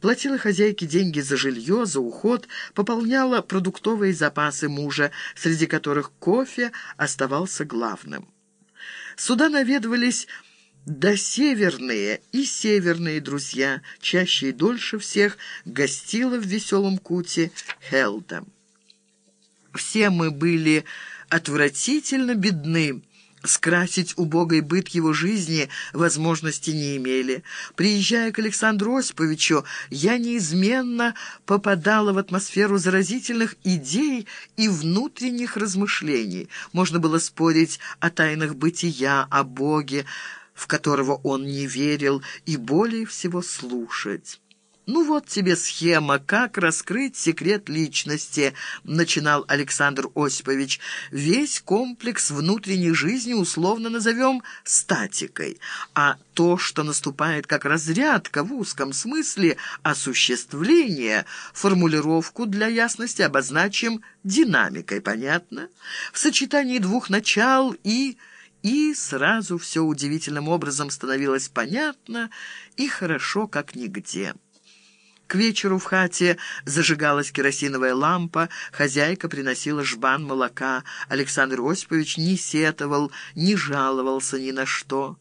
Платила хозяйке деньги за жилье, за уход, пополняла продуктовые запасы мужа, среди которых кофе оставался главным. Сюда наведывались да северные и северные друзья, чаще и дольше всех, гостила в веселом куте Хелда. Все мы были отвратительно бедны, Скрасить убогой быт его жизни возможности не имели. Приезжая к Александру Осиповичу, я неизменно попадала в атмосферу заразительных идей и внутренних размышлений. Можно было спорить о тайнах бытия, о Боге, в которого он не верил, и более всего слушать. «Ну вот тебе схема, как раскрыть секрет личности», — начинал Александр Осипович. «Весь комплекс внутренней жизни условно назовем статикой, а то, что наступает как разрядка в узком смысле осуществления, формулировку для ясности обозначим динамикой, понятно? В сочетании двух начал и... И сразу все удивительным образом становилось понятно и хорошо, как нигде». К вечеру в хате зажигалась керосиновая лампа, хозяйка приносила жбан молока. Александр Осипович не сетовал, не жаловался ни на что.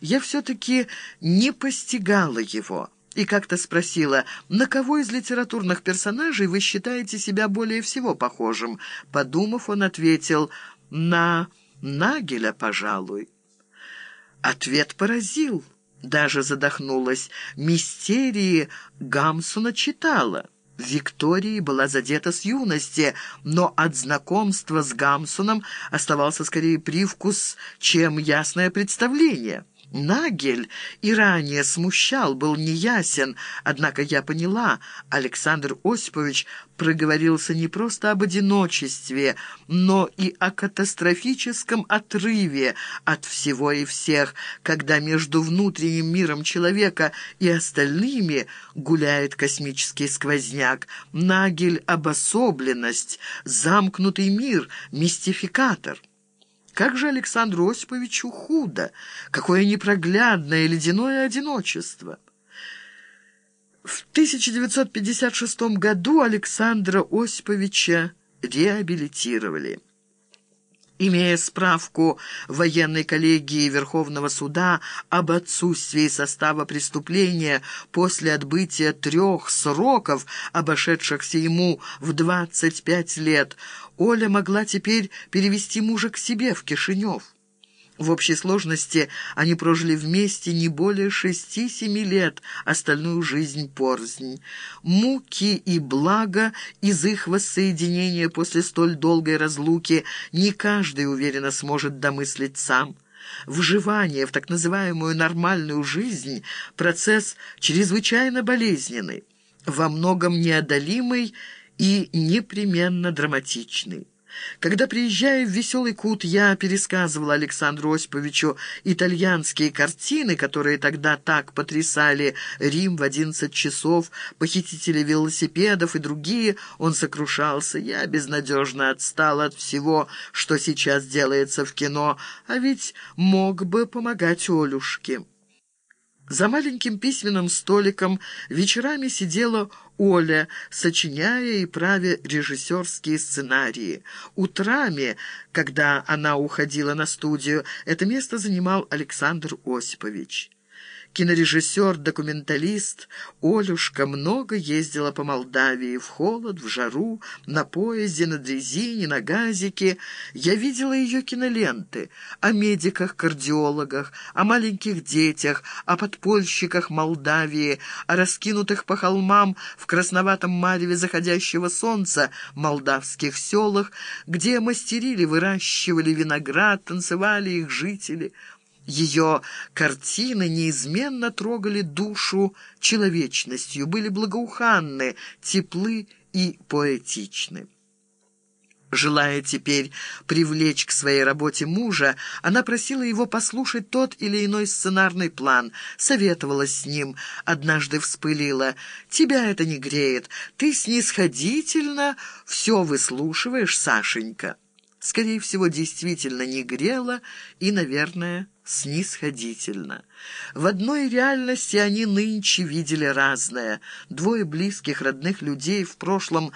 Я все-таки не постигала его и как-то спросила, на кого из литературных персонажей вы считаете себя более всего похожим. Подумав, он ответил, на Нагеля, пожалуй. Ответ поразил даже задохнулась. Мистерии Гамсуна читала. Виктории была задета с юности, но от знакомства с Гамсуном оставался скорее привкус, чем ясное представление. Нагель и ранее смущал, был неясен, однако я поняла, Александр Осипович проговорился не просто об одиночестве, но и о катастрофическом отрыве от всего и всех, когда между внутренним миром человека и остальными гуляет космический сквозняк. Нагель — обособленность, замкнутый мир, мистификатор. Как же Александру Осиповичу худо! Какое непроглядное ледяное одиночество! В 1956 году Александра Осиповича реабилитировали. Имея справку военной коллегии Верховного суда об отсутствии состава преступления после отбытия трех сроков, обошедшихся ему в 25 лет, Оля могла теперь перевести мужа к себе в Кишинев. В общей сложности они прожили вместе не более шести-семи лет, остальную жизнь порзнь. Муки и благо из их воссоединения после столь долгой разлуки не каждый уверенно сможет домыслить сам. Вживание в так называемую нормальную жизнь – процесс чрезвычайно болезненный, во многом неодолимый и непременно драматичный. Когда, приезжая в Веселый Кут, я пересказывала Александру Осиповичу итальянские картины, которые тогда так потрясали Рим в одиннадцать часов, похитители велосипедов и другие, он сокрушался. Я безнадежно отстал от всего, что сейчас делается в кино, а ведь мог бы помогать Олюшке. За маленьким письменным столиком вечерами сидела Оля, сочиняя и правя режиссерские сценарии. Утрами, когда она уходила на студию, это место занимал Александр Осипович. Кинорежиссер, документалист Олюшка много ездила по Молдавии в холод, в жару, на поезде, на дрезине, на газике. Я видела ее киноленты о медиках-кардиологах, о маленьких детях, о подпольщиках Молдавии, о раскинутых по холмам в красноватом мареве заходящего солнца молдавских селах, где мастерили, выращивали виноград, танцевали их жители – ее картины неизменно трогали душу человечностью, были благоуханны, теплы и поэтичны. Желая теперь привлечь к своей работе мужа, она просила его послушать тот или иной сценарный план, советовалась с ним, однажды вспылила. «Тебя это не греет, ты снисходительно все выслушиваешь, Сашенька». Скорее всего, действительно не грела и, наверное, снисходительно. В одной реальности они нынче видели разное. Двое близких, родных людей в прошлом